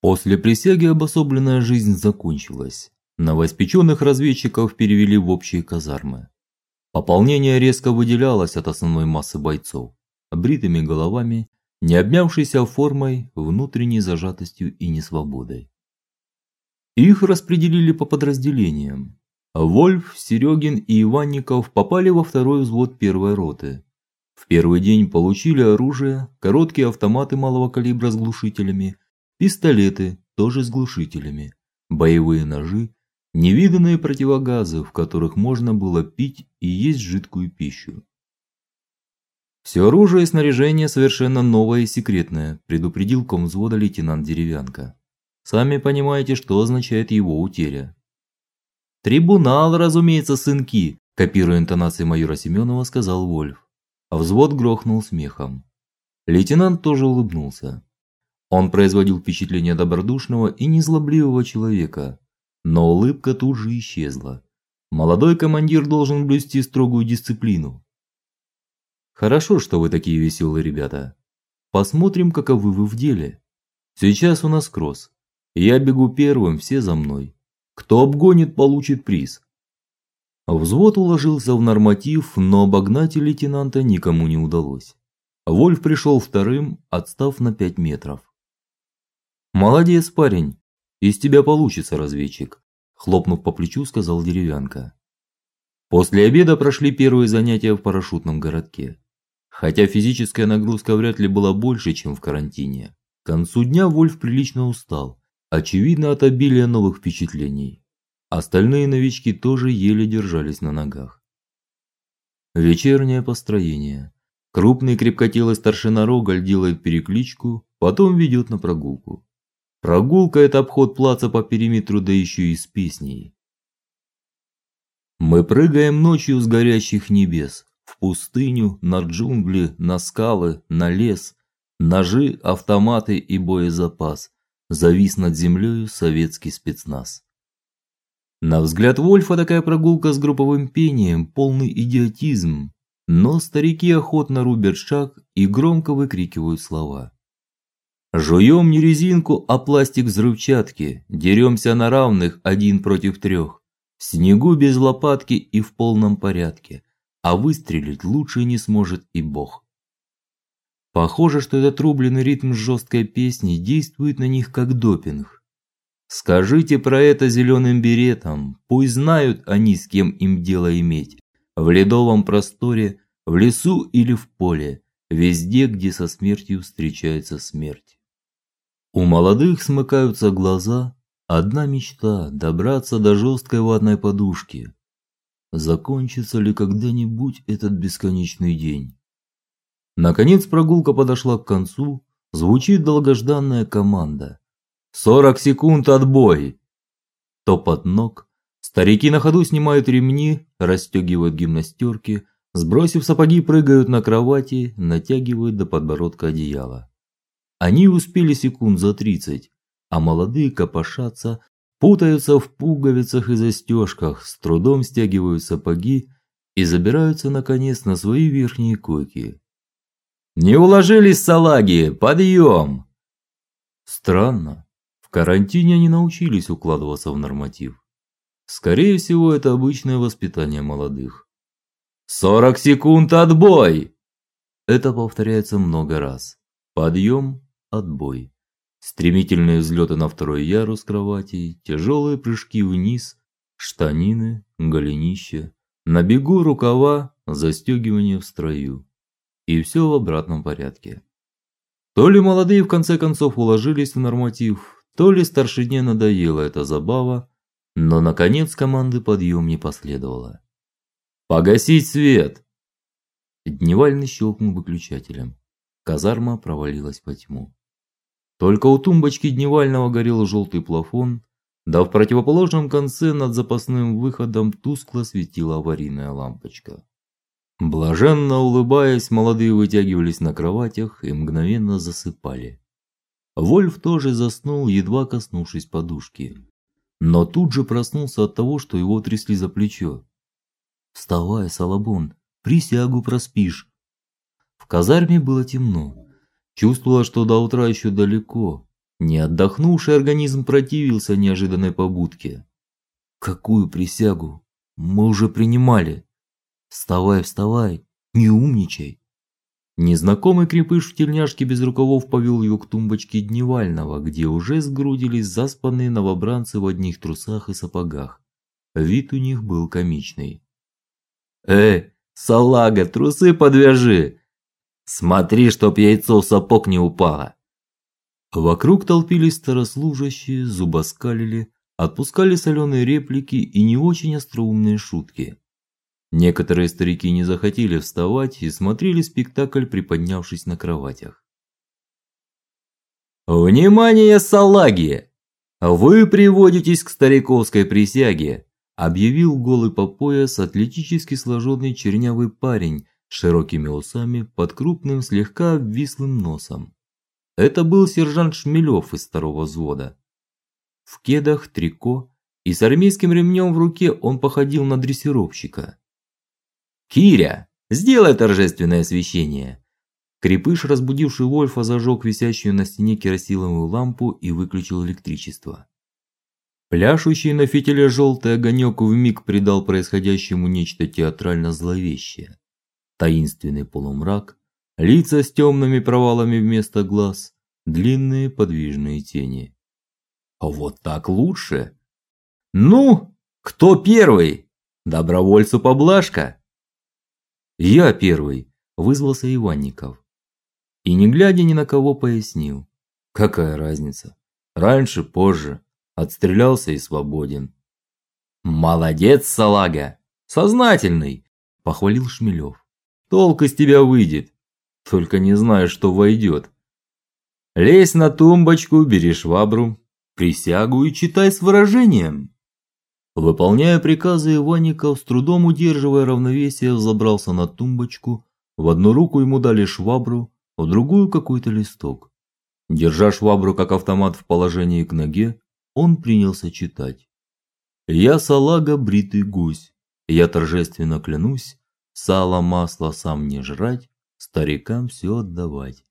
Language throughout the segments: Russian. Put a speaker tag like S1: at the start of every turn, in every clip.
S1: После присяги обособленная жизнь закончилась. Новоиспеченных разведчиков перевели в общие казармы. Пополнение резко выделялось от основной массы бойцов, бритыми головами, не обмявшейся формой, внутренней зажатостью и несвободой. Их распределили по подразделениям. Вольф, Серегин и Иванников попали во второй взвод первой роты. В первый день получили оружие, короткие автоматы малого калибра с глушителями, пистолеты тоже с глушителями, боевые ножи невиданные противогазы, в которых можно было пить и есть жидкую пищу. Все оружие и снаряжение совершенно новое и секретное, предупредил комвзвода лейтенант Деревянко. Сами понимаете, что означает его утеря. Трибунал, разумеется, сынки, копируя интонации майора Семенова, сказал Вольф. А взвод грохнул смехом. Лейтенант тоже улыбнулся. Он производил впечатление добродушного и незлобливого человека, но улыбка тут же исчезла. Молодой командир должен блюсти строгую дисциплину. Хорошо, что вы такие веселые ребята. Посмотрим, каковы вы в деле. Сейчас у нас кросс. Я бегу первым, все за мной. Кто обгонит, получит приз. Взвод уложился в норматив, но обогнать лейтенанта никому не удалось. Вольф пришел вторым, отстав на пять метров. Молодец, парень. Из тебя получится разведчик, хлопнув по плечу, сказал Деревянко. После обеда прошли первые занятия в парашютном городке. Хотя физическая нагрузка вряд ли была больше, чем в карантине. К концу дня Вольф прилично устал, очевидно от обилия новых впечатлений. Остальные новички тоже еле держались на ногах. Вечернее построение. Крупный крепкотелый старшина Рогаль делает перекличку, потом ведет на прогулку. Прогулка это обход плаца по периметру, да еще и с песней. Мы прыгаем ночью с горящих небес в пустыню, на джунгли, на скалы, на лес. Ножи, автоматы и боезапас. Завис над землей советский спецназ. На взгляд Вольфа такая прогулка с групповым пением полный идиотизм, но старики охотно рубят шаг и громко выкрикивают слова. Жуем не резинку, а пластик взрывчатки, деремся на равных один против трех. В снегу без лопатки и в полном порядке, а выстрелить лучше не сможет и Бог. Похоже, что этот рубленый ритм жесткой песни действует на них как допинг. Скажите про это зеленым беретам, пусть знают они, с кем им дело иметь. В ледовом просторе, в лесу или в поле, везде, где со смертью встречается смерть. У молодых смыкаются глаза, одна мечта добраться до жесткой ватной подушки. Закончится ли когда-нибудь этот бесконечный день? Наконец прогулка подошла к концу, звучит долгожданная команда. «Сорок секунд отбой. Топот ног. Старики на ходу снимают ремни, расстегивают гимнастерки, сбросив сапоги, прыгают на кровати, натягивают до подбородка одеяло. Они успели секунд за тридцать, а молодые копошатся, путаются в пуговицах и застежках, с трудом стягивают сапоги и забираются наконец на свои верхние койки. Не уложились салаги, подъем!» Странно. В карантине они научились укладываться в норматив. Скорее всего, это обычное воспитание молодых. «Сорок секунд отбой!» Это повторяется много раз. Подъем, отбой. Стремительные взлеты на второй ярус кровати, тяжелые прыжки вниз, штанины, голенище, на бегу рукава, застегивание в строю. И все в обратном порядке. То ли молодые в конце концов уложились в норматив, то ли старшине надоела эта забава, но наконец команды подъем не последовало. Погасить свет. Дневальный щелкнул выключателем. Казарма провалилась во тьму. Только у тумбочки дневального горел желтый плафон, да в противоположном конце над запасным выходом тускло светила аварийная лампочка. Блаженно улыбаясь, молодые вытягивались на кроватях и мгновенно засыпали. Вольф тоже заснул, едва коснувшись подушки, но тут же проснулся от того, что его трясли за плечо. "Вставай, Салабон, присягу проспишь". В казарме было темно. Чувствовала, что до утра еще далеко. Не отдохнувший организм противился неожиданной побудке. Какую присягу? Мы уже принимали. Вставай, вставай, не умничай. Незнакомый крепыш в тельняшке без рукавов повел его к тумбочке дневального, где уже сгрудились заспанные новобранцы в одних трусах и сапогах. Вид у них был комичный. Э, салага, трусы подвяжи. Смотри, чтоб яйцо в сапог не упало. Вокруг толпились старослужащие, зубоскалили, отпускали соленые реплики и не очень остроумные шутки. Некоторые старики не захотели вставать и смотрели спектакль, приподнявшись на кроватях. Внимание, салаги! Вы приводитесь к стариковской присяге, объявил голый по пояс атлетически сложенный чернявый парень широкими усами под крупным слегка обвислым носом. Это был сержант Шмелев из второго взвода. В кедах, трико и с армейским ремнем в руке он походил на дрессировщика. Киря, сделай торжественное освещение. Крепыш, разбудивший Вольфа, зажег висящую на стене керосиновую лампу и выключил электричество. Пляшущий на фитиле желтый огонек вмиг придал происходящему нечто театрально зловещее. Таинственный полумрак, лица с темными провалами вместо глаз, длинные подвижные тени. Вот так лучше. Ну, кто первый? Добровольцу поблажка. Я первый, вызвался Иванников. И не глядя ни на кого пояснил: какая разница? Раньше, позже, отстрелялся и свободен. Молодец, салага, сознательный, похвалил Шмелев. Толк из тебя выйдет. Только не знаю, что войдет. Лезь на тумбочку, бери швабру, присягу и читай с выражением. Выполняя приказы, Иванников, с трудом удерживая равновесие, взобрался на тумбочку. В одну руку ему дали швабру, в другую какой-то листок. Держа швабру как автомат в положении к ноге, он принялся читать. Я салага бритый гусь. Я торжественно клянусь, сало, масло сам не жрать, старикам все отдавать.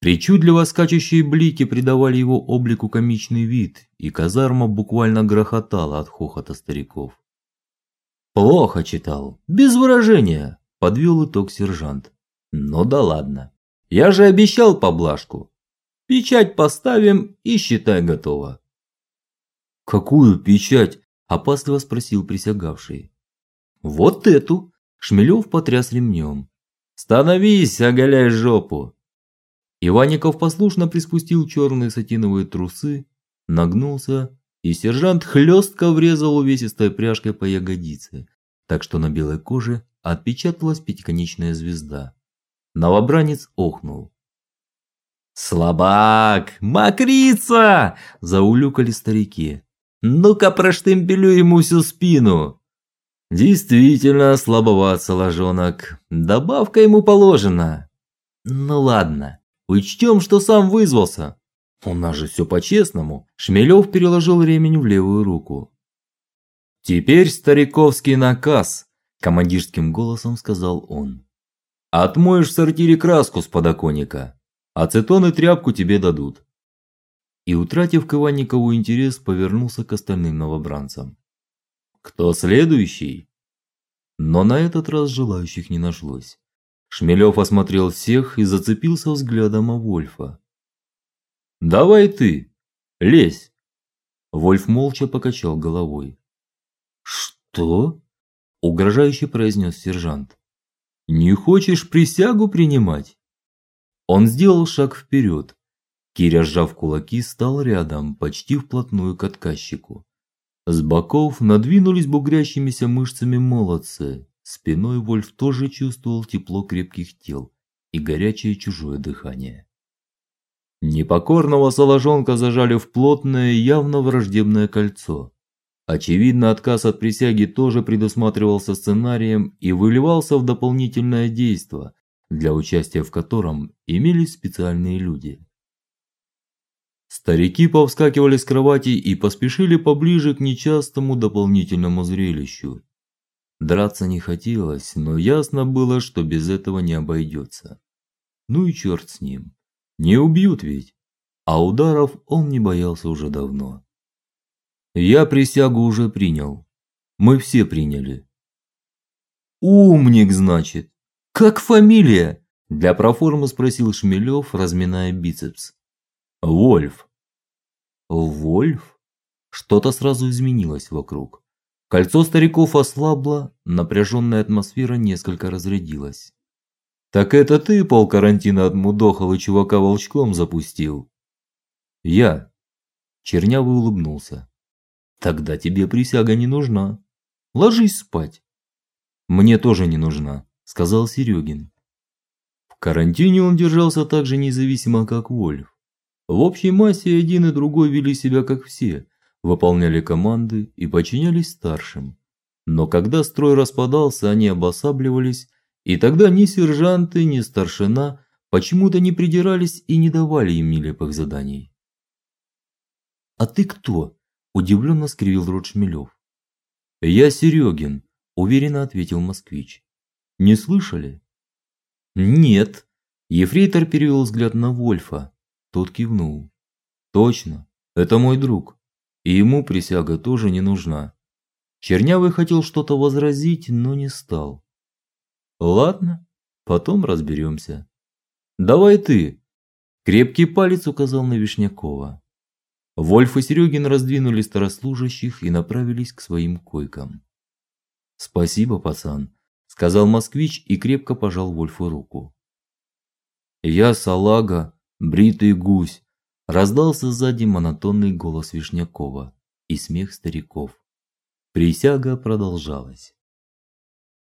S1: Причудливо скачущие блики придавали его облику комичный вид, и казарма буквально грохотала от хохота стариков. Плохо читал, без выражения, подвел итог сержант. Ну да ладно. Я же обещал поблажку. Печать поставим и считай готово. Какую печать? опасливо спросил присягавший. Вот эту, Шмелев потряс ремнем. Становись, оголяй жопу. Иванников послушно приспустил черные сатиновые трусы, нагнулся, и сержант хлестко врезал увесистой пряжкой по ягодице, так что на белой коже отпечаталась пятиконечная звезда. Новобранец охнул. Слабак, мокрица, заулюкали старики. Ну-ка проштемпелю ему всю спину. Действительно слабоват соложонок. Добавка ему положена. Ну ладно. Учтем, что сам вызвался. У нас же все по-честному. Шмелев переложил ремень в левую руку. Теперь стариковский наказ, командирским голосом сказал он. Отмоешь в сортире краску с подоконника. Ацетон и тряпку тебе дадут. И утратив к Иванникову интерес, повернулся к остальным новобранцам. Кто следующий? Но на этот раз желающих не нашлось. Шмелев осмотрел всех и зацепился взглядом о Вольфа. Давай ты, лезь. Вольф молча покачал головой. Что? угрожающе произнес сержант. Не хочешь присягу принимать? Он сделал шаг вперед. Киря, сжав кулаки, стал рядом, почти вплотную к отказчику. С боков надвинулись бугрящимися мышцами молодцы, Спиной Вольф тоже чувствовал тепло крепких тел и горячее чужое дыхание. Непокорного соложонка зажали в плотное, явно враждебное кольцо. Очевидно, отказ от присяги тоже предусматривался сценарием и выливался в дополнительное действо, для участия в котором имелись специальные люди. Старики повскакивали с кровати и поспешили поближе к нечастому дополнительному зрелищу. Драться не хотелось, но ясно было, что без этого не обойдется. Ну и черт с ним. Не убьют ведь. а ударов он не боялся уже давно. Я присягу уже принял. Мы все приняли. Умник, значит. Как фамилия? Для проформы спросил Шмелев, разминая бицепс. Вольф. Вольф? Что-то сразу изменилось вокруг. Кольцо стариков ослабло, напряженная атмосфера несколько разрядилась. Так это ты пол карантина отмудохал и чувака волчком запустил? Я. Чернявый улыбнулся. Тогда тебе присяга не нужна. Ложись спать. Мне тоже не нужна, сказал Серегин. В карантине он держался так же независимо, как Вольф. В общей массе один и другой вели себя как все, выполняли команды и подчинялись старшим. Но когда строй распадался, они обосабливались, и тогда ни сержанты, ни старшина почему-то не придирались и не давали им нелепых заданий. А ты кто? удивленно скривил рот Шмелев. Я Серегин, уверенно ответил москвич. Не слышали? Нет. Ефрейтор перевел взгляд на Вольфа. Тот кивнул. Точно, это мой друг. И ему присяга тоже не нужна. Чернявый хотел что-то возразить, но не стал. Ладно, потом разберемся. Давай ты. Крепкий палец указал на Вишнякова. Вольф и Серегин раздвинули старослужащих и направились к своим койкам. "Спасибо, пацан", сказал москвич и крепко пожал Вольфу руку. "Я салага, бритый гусь", раздался сзади монотонный голос Вишнякова и смех стариков. Присяга продолжалась.